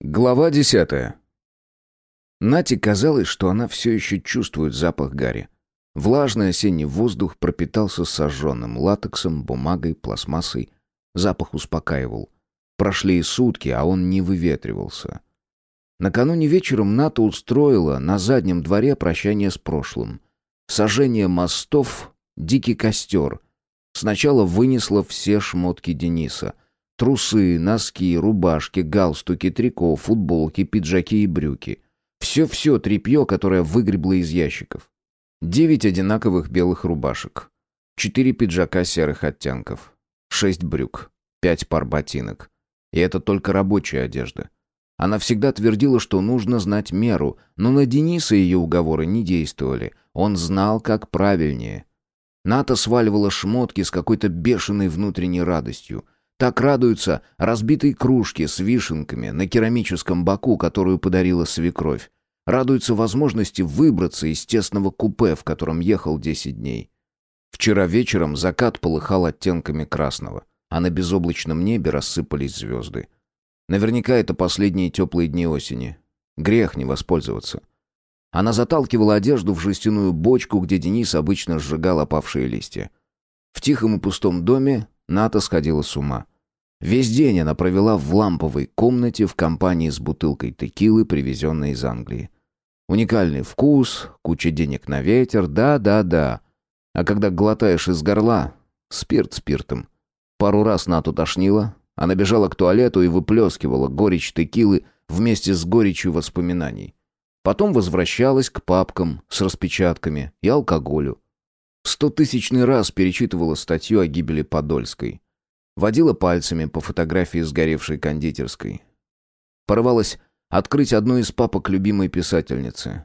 Глава десятая. Нате казалось, что она все еще чувствует запах гари. Влажный осенний воздух пропитался сожженным латексом, бумагой, пластмассой. Запах успокаивал. Прошли и сутки, а он не выветривался. Накануне вечером Ната устроила на заднем дворе прощание с прошлым. Сожжение мостов, дикий костер. Сначала вынесла все шмотки Дениса — Трусы, носки, рубашки, галстуки, трико, футболки, пиджаки и брюки. Все-все тряпье, которое выгребло из ящиков. Девять одинаковых белых рубашек. Четыре пиджака серых оттенков. Шесть брюк. Пять пар ботинок. И это только рабочая одежда. Она всегда твердила, что нужно знать меру, но на Дениса ее уговоры не действовали. Он знал, как правильнее. Ната сваливала шмотки с какой-то бешеной внутренней радостью – так радуются разбитой кружке с вишенками на керамическом боку, которую подарила свекровь. Радуются возможности выбраться из тесного купе, в котором ехал десять дней. Вчера вечером закат полыхал оттенками красного, а на безоблачном небе рассыпались звезды. Наверняка это последние теплые дни осени. Грех не воспользоваться. Она заталкивала одежду в жестяную бочку, где Денис обычно сжигал опавшие листья. В тихом и пустом доме Ната сходила с ума. Весь день она провела в ламповой комнате в компании с бутылкой текилы, привезенной из Англии. Уникальный вкус, куча денег на ветер, да-да-да. А когда глотаешь из горла, спирт спиртом. Пару раз Нату тошнило, она бежала к туалету и выплескивала горечь текилы вместе с горечью воспоминаний. Потом возвращалась к папкам с распечатками и алкоголю. Стотысячный раз перечитывала статью о гибели Подольской. Водила пальцами по фотографии сгоревшей кондитерской. Порывалась открыть одну из папок любимой писательницы.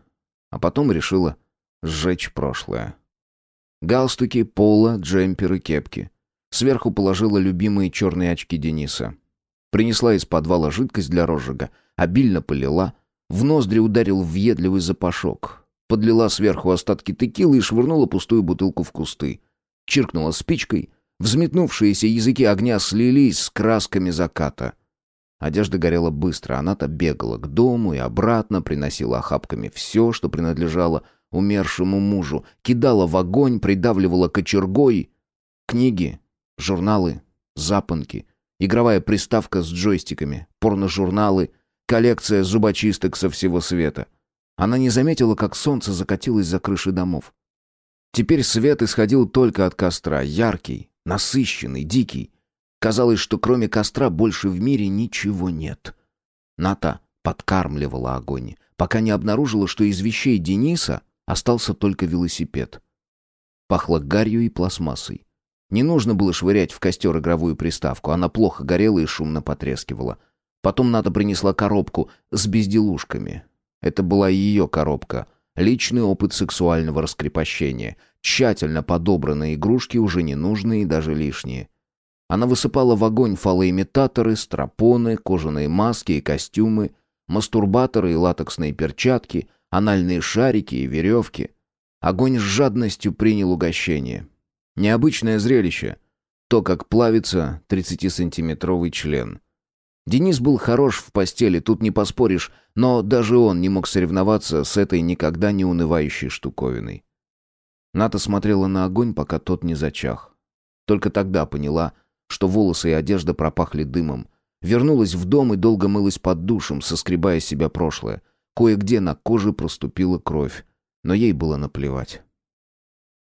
А потом решила сжечь прошлое. Галстуки, поло, джемперы, кепки. Сверху положила любимые черные очки Дениса. Принесла из подвала жидкость для розжига, обильно полила, в ноздри ударил въедливый запашок подлила сверху остатки текилы и швырнула пустую бутылку в кусты. Чиркнула спичкой, взметнувшиеся языки огня слились с красками заката. Одежда горела быстро, она-то бегала к дому и обратно, приносила охапками все, что принадлежало умершему мужу, кидала в огонь, придавливала кочергой. Книги, журналы, запонки, игровая приставка с джойстиками, порножурналы, коллекция зубочисток со всего света — она не заметила, как солнце закатилось за крыши домов. Теперь свет исходил только от костра, яркий, насыщенный, дикий. Казалось, что кроме костра больше в мире ничего нет. Ната подкармливала огонь, пока не обнаружила, что из вещей Дениса остался только велосипед. Пахло гарью и пластмассой. Не нужно было швырять в костер игровую приставку, она плохо горела и шумно потрескивала. Потом Ната принесла коробку с безделушками. Это была ее коробка. Личный опыт сексуального раскрепощения. Тщательно подобранные игрушки, уже ненужные и даже лишние. Она высыпала в огонь фалоимитаторы, стропоны, кожаные маски и костюмы, мастурбаторы и латексные перчатки, анальные шарики и веревки. Огонь с жадностью принял угощение. Необычное зрелище. То, как плавится 30-сантиметровый член. Денис был хорош в постели, тут не поспоришь, но даже он не мог соревноваться с этой никогда не унывающей штуковиной. Ната смотрела на огонь, пока тот не зачах. Только тогда поняла, что волосы и одежда пропахли дымом. Вернулась в дом и долго мылась под душем, соскребая себя прошлое. Кое-где на коже проступила кровь, но ей было наплевать.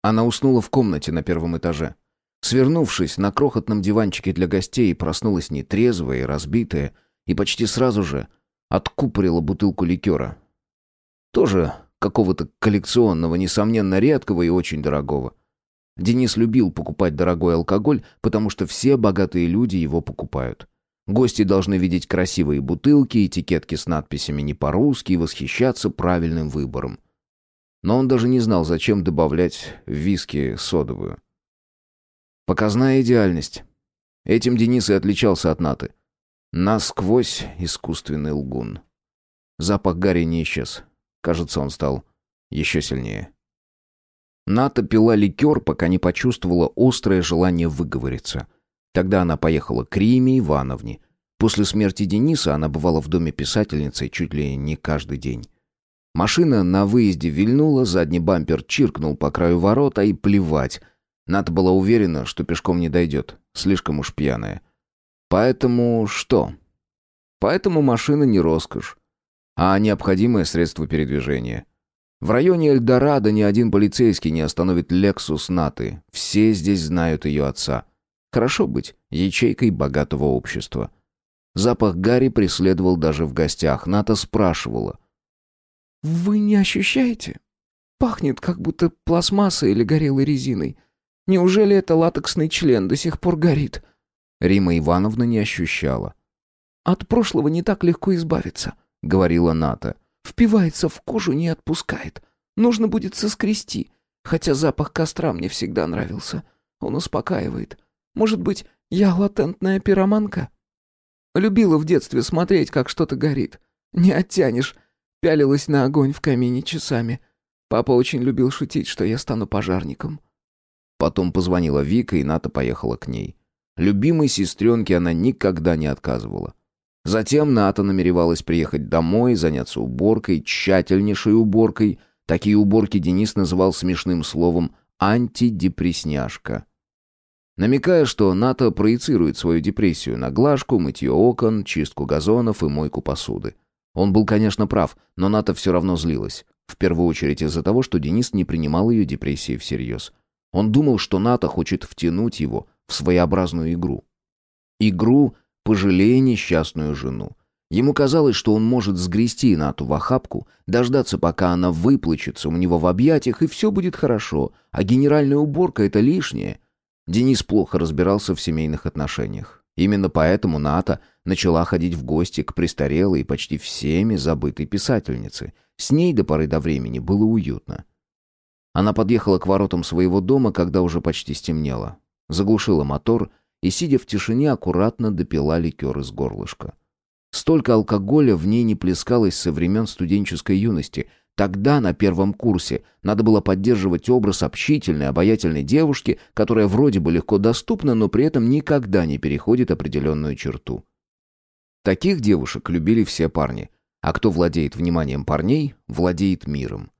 Она уснула в комнате на первом этаже. Свернувшись на крохотном диванчике для гостей, проснулась нетрезвая и разбитая, и почти сразу же откупорила бутылку ликера. Тоже какого-то коллекционного, несомненно редкого и очень дорогого. Денис любил покупать дорогой алкоголь, потому что все богатые люди его покупают. Гости должны видеть красивые бутылки, этикетки с надписями не по-русски и восхищаться правильным выбором. Но он даже не знал, зачем добавлять в виски содовую. Показная идеальность. Этим Денис и отличался от Наты. Насквозь искусственный лгун. Запах Гарри не исчез. Кажется, он стал еще сильнее. Ната пила ликер, пока не почувствовала острое желание выговориться. Тогда она поехала к Риме Ивановне. После смерти Дениса она бывала в доме писательницы чуть ли не каждый день. Машина на выезде вильнула, задний бампер чиркнул по краю ворота и плевать. Ната была уверена, что пешком не дойдет, слишком уж пьяная. Поэтому что? Поэтому машина не роскошь, а необходимое средство передвижения. В районе Эльдорадо ни один полицейский не остановит Лексус Наты. Все здесь знают ее отца. Хорошо быть ячейкой богатого общества. Запах Гарри преследовал даже в гостях. Ната спрашивала. «Вы не ощущаете? Пахнет, как будто пластмассой или горелой резиной. Неужели это латексный член до сих пор горит?» Рима Ивановна не ощущала. «От прошлого не так легко избавиться», — говорила Ната. «Впивается в кожу, не отпускает. Нужно будет соскрести, хотя запах костра мне всегда нравился. Он успокаивает. Может быть, я латентная пироманка?» Любила в детстве смотреть, как что-то горит. Не оттянешь. Пялилась на огонь в камине часами. Папа очень любил шутить, что я стану пожарником. Потом позвонила Вика, и Ната поехала к ней. Любимой сестренке она никогда не отказывала. Затем Ната намеревалась приехать домой, и заняться уборкой, тщательнейшей уборкой. Такие уборки Денис называл смешным словом «антидепрессняшка» намекая, что НАТО проецирует свою депрессию на глажку, мытье окон, чистку газонов и мойку посуды. Он был, конечно, прав, но НАТО все равно злилась. В первую очередь из-за того, что Денис не принимал ее депрессии всерьез. Он думал, что НАТО хочет втянуть его в своеобразную игру. Игру «пожалей несчастную жену». Ему казалось, что он может сгрести Нату в охапку, дождаться, пока она выплачется у него в объятиях, и все будет хорошо, а генеральная уборка — это лишнее — Денис плохо разбирался в семейных отношениях. Именно поэтому Ната начала ходить в гости к престарелой и почти всеми забытой писательнице. С ней до поры до времени было уютно. Она подъехала к воротам своего дома, когда уже почти стемнело. Заглушила мотор и, сидя в тишине, аккуратно допила ликер из горлышка. Столько алкоголя в ней не плескалось со времен студенческой юности — Тогда, на первом курсе, надо было поддерживать образ общительной, обаятельной девушки, которая вроде бы легко доступна, но при этом никогда не переходит определенную черту. Таких девушек любили все парни, а кто владеет вниманием парней, владеет миром.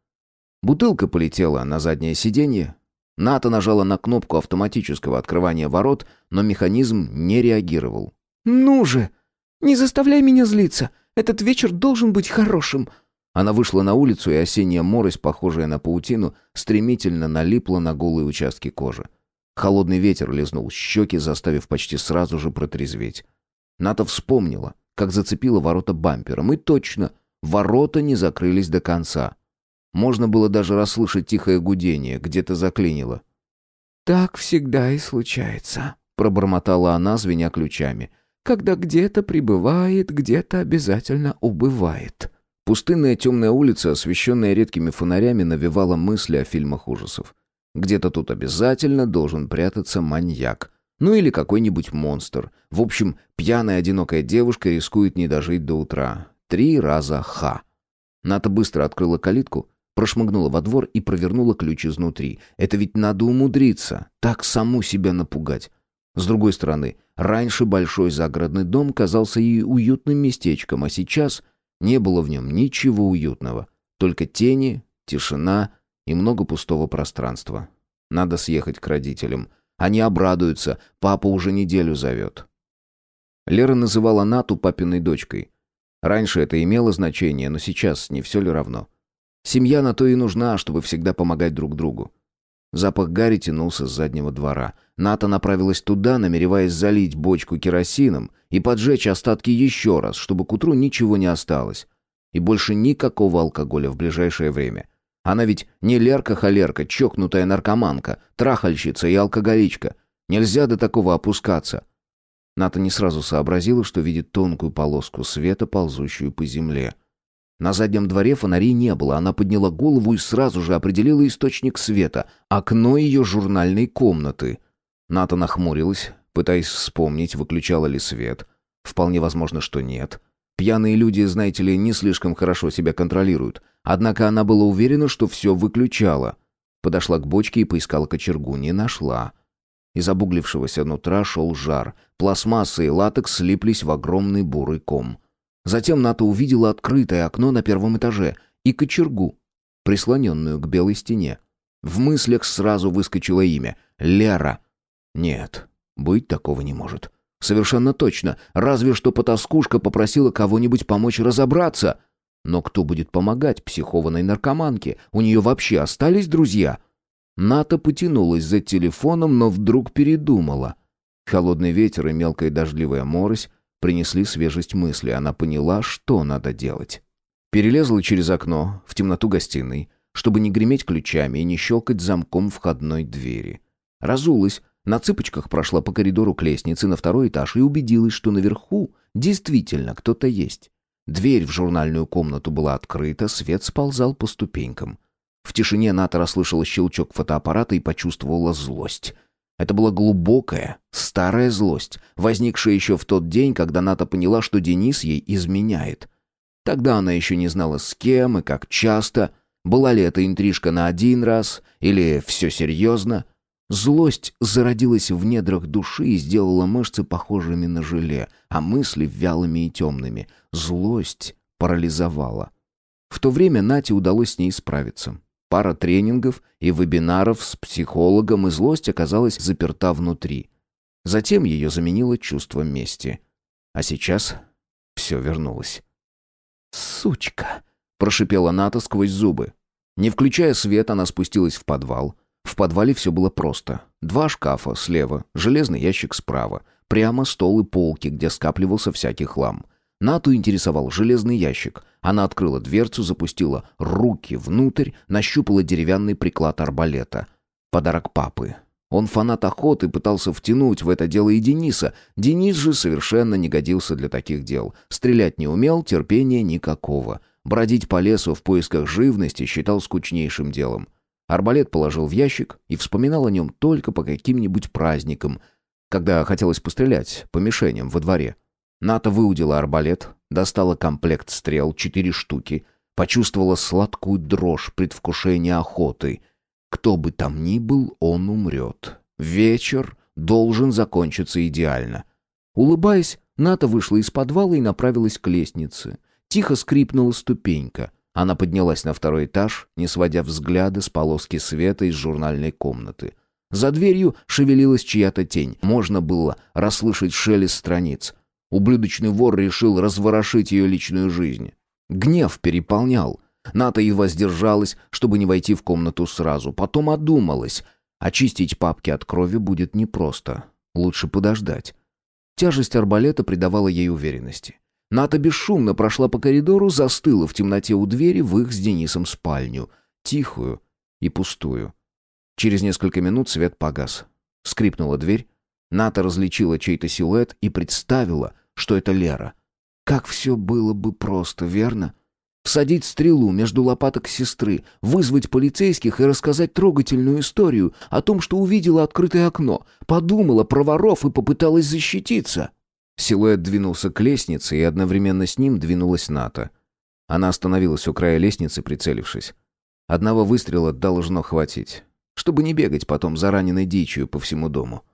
Бутылка полетела на заднее сиденье. Ната нажала на кнопку автоматического открывания ворот, но механизм не реагировал. «Ну же! Не заставляй меня злиться! Этот вечер должен быть хорошим!» Она вышла на улицу, и осенняя морось, похожая на паутину, стремительно налипла на голые участки кожи. Холодный ветер лизнул щеки, заставив почти сразу же протрезветь. Ната вспомнила, как зацепила ворота бампером, и точно, ворота не закрылись до конца. Можно было даже расслышать тихое гудение, где-то заклинило. «Так всегда и случается», — пробормотала она, звеня ключами. «Когда где-то прибывает, где-то обязательно убывает». Пустынная темная улица, освещенная редкими фонарями, навевала мысли о фильмах ужасов. Где-то тут обязательно должен прятаться маньяк. Ну или какой-нибудь монстр. В общем, пьяная одинокая девушка рискует не дожить до утра. Три раза ха. Ната быстро открыла калитку, прошмыгнула во двор и провернула ключ изнутри. Это ведь надо умудриться, так саму себя напугать. С другой стороны, раньше большой загородный дом казался ей уютным местечком, а сейчас не было в нем ничего уютного, только тени, тишина и много пустого пространства. Надо съехать к родителям. Они обрадуются, папа уже неделю зовет. Лера называла Нату папиной дочкой. Раньше это имело значение, но сейчас не все ли равно? Семья на то и нужна, чтобы всегда помогать друг другу. Запах гари тянулся с заднего двора. Ната направилась туда, намереваясь залить бочку керосином и поджечь остатки еще раз, чтобы к утру ничего не осталось. И больше никакого алкоголя в ближайшее время. Она ведь не Лерка-холерка, чокнутая наркоманка, трахальщица и алкоголичка. Нельзя до такого опускаться. Ната не сразу сообразила, что видит тонкую полоску света, ползущую по земле. На заднем дворе фонарей не было, она подняла голову и сразу же определила источник света — окно ее журнальной комнаты. Ната нахмурилась, пытаясь вспомнить, выключала ли свет. Вполне возможно, что нет. Пьяные люди, знаете ли, не слишком хорошо себя контролируют. Однако она была уверена, что все выключала. Подошла к бочке и поискала кочергу, не нашла. Из обуглившегося нутра шел жар. Пластмасса и латекс слиплись в огромный бурый ком. Затем Ната увидела открытое окно на первом этаже и кочергу, прислоненную к белой стене. В мыслях сразу выскочило имя — Лера. Нет, быть такого не может. Совершенно точно. Разве что потаскушка попросила кого-нибудь помочь разобраться. Но кто будет помогать психованной наркоманке? У нее вообще остались друзья? Ната потянулась за телефоном, но вдруг передумала. Холодный ветер и мелкая дождливая морось принесли свежесть мысли. Она поняла, что надо делать. Перелезла через окно в темноту гостиной, чтобы не греметь ключами и не щелкать замком входной двери. Разулась, на цыпочках прошла по коридору к лестнице на второй этаж и убедилась, что наверху действительно кто-то есть. Дверь в журнальную комнату была открыта, свет сползал по ступенькам. В тишине Ната расслышала щелчок фотоаппарата и почувствовала злость. Это была глубокая, старая злость, возникшая еще в тот день, когда Ната поняла, что Денис ей изменяет. Тогда она еще не знала с кем и как часто, была ли это интрижка на один раз или все серьезно. Злость зародилась в недрах души и сделала мышцы похожими на желе, а мысли вялыми и темными. Злость парализовала. В то время Нате удалось с ней справиться. Пара тренингов и вебинаров с психологом, и злость оказалась заперта внутри. Затем ее заменило чувство мести. А сейчас все вернулось. «Сучка!» — прошипела Ната сквозь зубы. Не включая свет, она спустилась в подвал. В подвале все было просто. Два шкафа слева, железный ящик справа. Прямо стол и полки, где скапливался всякий хлам. Нату интересовал железный ящик. Она открыла дверцу, запустила руки внутрь, нащупала деревянный приклад арбалета. Подарок папы. Он фанат охоты, пытался втянуть в это дело и Дениса. Денис же совершенно не годился для таких дел. Стрелять не умел, терпения никакого. Бродить по лесу в поисках живности считал скучнейшим делом. Арбалет положил в ящик и вспоминал о нем только по каким-нибудь праздникам, когда хотелось пострелять по мишеням во дворе. Ната выудила арбалет, достала комплект стрел, четыре штуки, почувствовала сладкую дрожь предвкушения охоты. Кто бы там ни был, он умрет. Вечер должен закончиться идеально. Улыбаясь, Ната вышла из подвала и направилась к лестнице. Тихо скрипнула ступенька. Она поднялась на второй этаж, не сводя взгляда с полоски света из журнальной комнаты. За дверью шевелилась чья-то тень. Можно было расслышать шелест страниц. Ублюдочный вор решил разворошить ее личную жизнь. Гнев переполнял. Ната едва сдержалась, чтобы не войти в комнату сразу. Потом одумалась. Очистить папки от крови будет непросто. Лучше подождать. Тяжесть арбалета придавала ей уверенности. Ната бесшумно прошла по коридору, застыла в темноте у двери в их с Денисом спальню. Тихую и пустую. Через несколько минут свет погас. Скрипнула дверь. Ната различила чей-то силуэт и представила, что это Лера. Как все было бы просто, верно? Всадить стрелу между лопаток сестры, вызвать полицейских и рассказать трогательную историю о том, что увидела открытое окно, подумала про воров и попыталась защититься. Силуэт двинулся к лестнице, и одновременно с ним двинулась Ната. Она остановилась у края лестницы, прицелившись. Одного выстрела должно хватить, чтобы не бегать потом за раненой дичью по всему дому.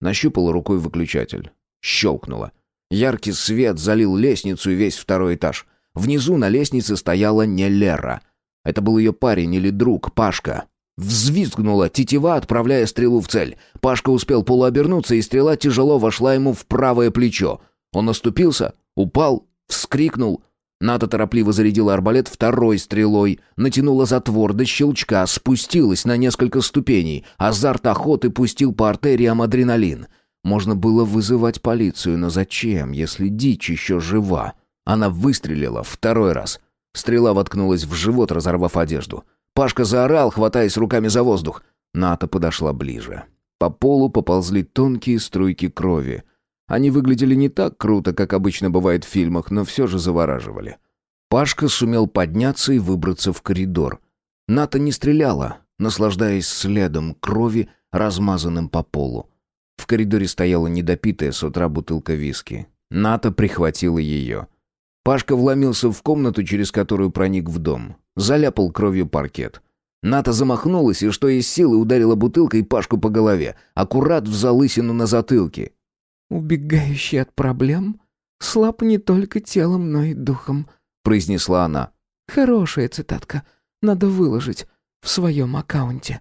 Нащупала рукой выключатель. Щелкнула. Яркий свет залил лестницу и весь второй этаж. Внизу на лестнице стояла не Лера. Это был ее парень или друг, Пашка. Взвизгнула тетива, отправляя стрелу в цель. Пашка успел полуобернуться, и стрела тяжело вошла ему в правое плечо. Он оступился, упал, вскрикнул. Ната торопливо зарядила арбалет второй стрелой, натянула затвор до щелчка, спустилась на несколько ступеней. Азарт охоты пустил по артериям адреналин. Можно было вызывать полицию, но зачем, если дичь еще жива? Она выстрелила второй раз. Стрела воткнулась в живот, разорвав одежду. Пашка заорал, хватаясь руками за воздух. Ната подошла ближе. По полу поползли тонкие струйки крови. Они выглядели не так круто, как обычно бывает в фильмах, но все же завораживали. Пашка сумел подняться и выбраться в коридор. Ната не стреляла, наслаждаясь следом крови, размазанным по полу. В коридоре стояла недопитая с утра бутылка виски. Ната прихватила ее. Пашка вломился в комнату, через которую проник в дом. Заляпал кровью паркет. Ната замахнулась и что из силы ударила бутылкой Пашку по голове, аккурат в залысину на затылке. «Убегающий от проблем слаб не только телом, но и духом», — произнесла она. «Хорошая цитатка. Надо выложить в своем аккаунте».